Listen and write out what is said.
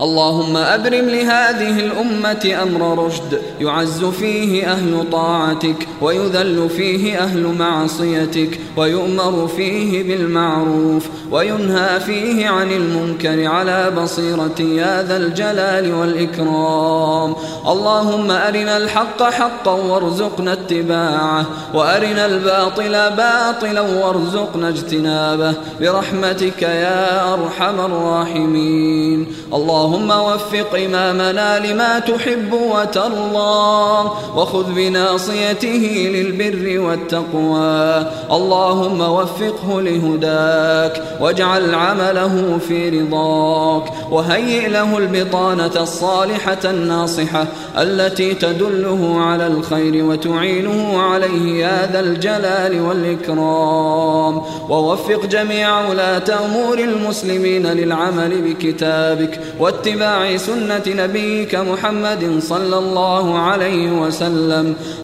اللهم أبرم لهذه الأمة أمر رشد يعز فيه أهل طاعتك ويذل فيه أهل معصيتك ويؤمر فيه بالمعروف وينهى فيه عن المنكر على بصيرة يا ذا الجلال والإكرام. اللهم أرنا الحق حقا وارزقنا اتباعه وأرنا الباطل باطلا وارزقنا اجتنابه. برحمتك يا أرحم الراحمين. اللهم وفق إمامنا لما تحب وترضى وخذ بناصيته للبر والتقوى. اللهم وفقه لهداك واجعل عمله في رضاك وهيئ له البطانة الصالحة الناصحة التي تدله على الخير وتعينه عليه يا ذا الجلال والإكرام. ووفق جميع ولاة أمور المسلمين للعمل بكتابك واتباع سنة نبيك محمد صلى الله عليه وسلم.